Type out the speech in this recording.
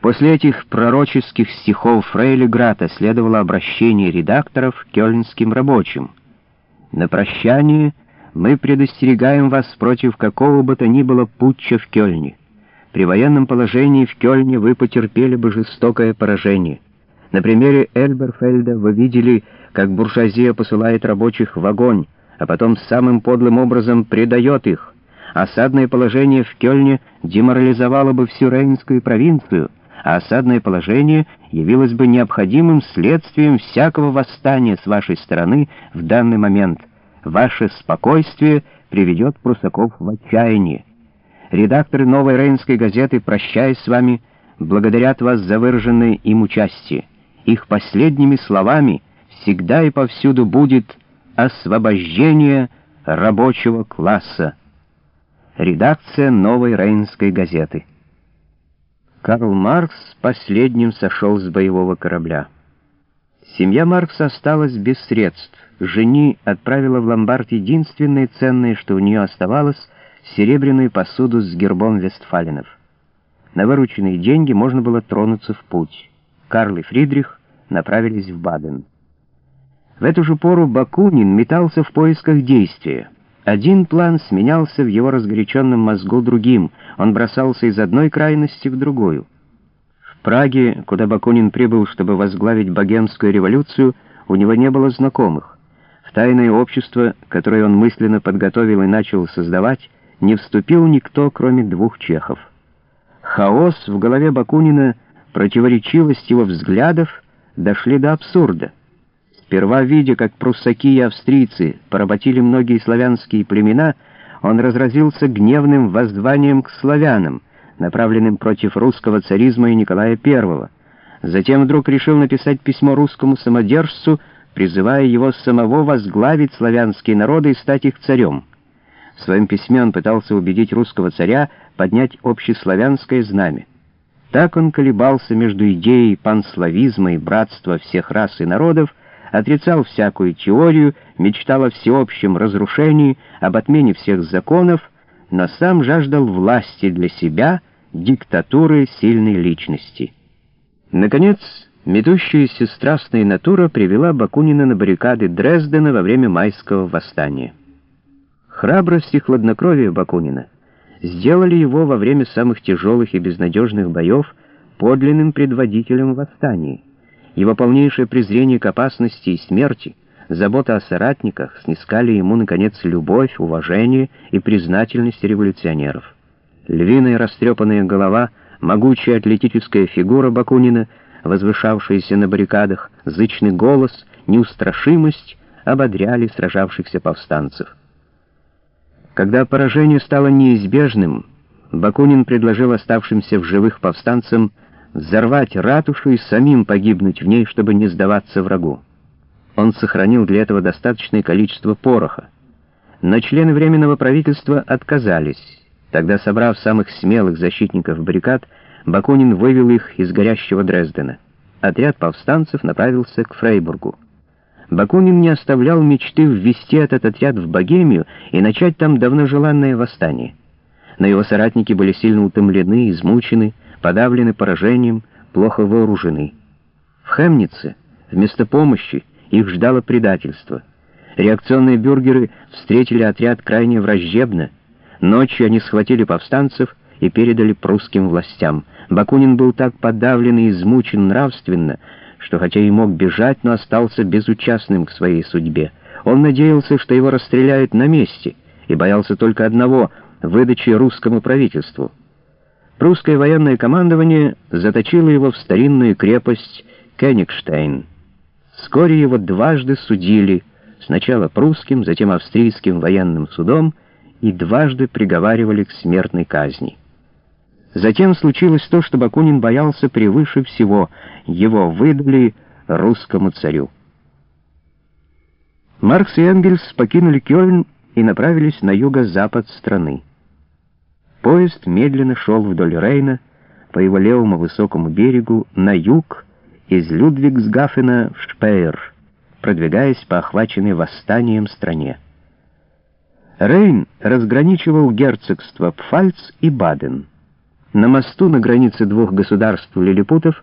После этих пророческих стихов Фрейли Грата следовало обращение редакторов к кёльнским рабочим. На прощание мы предостерегаем вас против какого бы то ни было путча в Кёльне. При военном положении в Кёльне вы потерпели бы жестокое поражение. На примере Эльберфельда вы видели, как буржуазия посылает рабочих в огонь, а потом самым подлым образом предает их. Осадное положение в Кёльне деморализовало бы всю Рейнскую провинцию, а осадное положение явилось бы необходимым следствием всякого восстания с вашей стороны в данный момент. Ваше спокойствие приведет прусаков в отчаяние. Редакторы «Новой Рейнской газеты», прощаясь с вами, благодарят вас за выраженное им участие. Их последними словами всегда и повсюду будет «освобождение рабочего класса». Редакция «Новой Рейнской газеты». Карл Маркс последним сошел с боевого корабля. Семья Маркса осталась без средств. Жени отправила в ломбард единственное ценное, что у нее оставалось, серебряную посуду с гербом Вестфаленов. На вырученные деньги можно было тронуться в путь. Карл и Фридрих направились в Баден. В эту же пору Бакунин метался в поисках действия. Один план сменялся в его разгоряченном мозгу другим, он бросался из одной крайности в другую. В Праге, куда Бакунин прибыл, чтобы возглавить богемскую революцию, у него не было знакомых. В тайное общество, которое он мысленно подготовил и начал создавать, не вступил никто, кроме двух чехов. Хаос в голове Бакунина, противоречивость его взглядов дошли до абсурда. Сперва, видя, как пруссаки и австрийцы поработили многие славянские племена, он разразился гневным воззванием к славянам, направленным против русского царизма и Николая I. Затем вдруг решил написать письмо русскому самодержцу, призывая его самого возглавить славянские народы и стать их царем. В своем письме он пытался убедить русского царя поднять общеславянское знамя. Так он колебался между идеей панславизма и братства всех рас и народов, отрицал всякую теорию, мечтал о всеобщем разрушении, об отмене всех законов, но сам жаждал власти для себя, диктатуры сильной личности. Наконец, метущаяся страстная натура привела Бакунина на баррикады Дрездена во время майского восстания. Храбрость и хладнокровие Бакунина сделали его во время самых тяжелых и безнадежных боев подлинным предводителем восстания. Его полнейшее презрение к опасности и смерти, забота о соратниках снискали ему, наконец, любовь, уважение и признательность революционеров. Львиная растрепанная голова, могучая атлетическая фигура Бакунина, возвышавшаяся на баррикадах, зычный голос, неустрашимость ободряли сражавшихся повстанцев. Когда поражение стало неизбежным, Бакунин предложил оставшимся в живых повстанцам взорвать ратушу и самим погибнуть в ней, чтобы не сдаваться врагу. Он сохранил для этого достаточное количество пороха. Но члены Временного правительства отказались. Тогда, собрав самых смелых защитников баррикад, Бакунин вывел их из горящего Дрездена. Отряд повстанцев направился к Фрейбургу. Бакунин не оставлял мечты ввести этот отряд в Богемию и начать там давно желанное восстание. Но его соратники были сильно утомлены, измучены, подавлены поражением, плохо вооружены. В Хемнице вместо помощи их ждало предательство. Реакционные бюргеры встретили отряд крайне враждебно. Ночью они схватили повстанцев и передали прусским властям. Бакунин был так подавлен и измучен нравственно, что хотя и мог бежать, но остался безучастным к своей судьбе. Он надеялся, что его расстреляют на месте, и боялся только одного — выдачи русскому правительству. Прусское военное командование заточило его в старинную крепость Кенигштейн. Вскоре его дважды судили, сначала прусским, затем австрийским военным судом, и дважды приговаривали к смертной казни. Затем случилось то, что Бакунин боялся превыше всего. Его выдали русскому царю. Маркс и Энгельс покинули Кёльн и направились на юго-запад страны. Поезд медленно шел вдоль Рейна, по его левому высокому берегу, на юг, из Людвигсгафена в Шпеер, продвигаясь по охваченной восстанием стране. Рейн разграничивал герцогство Пфальц и Баден. На мосту на границе двух государств лилипутов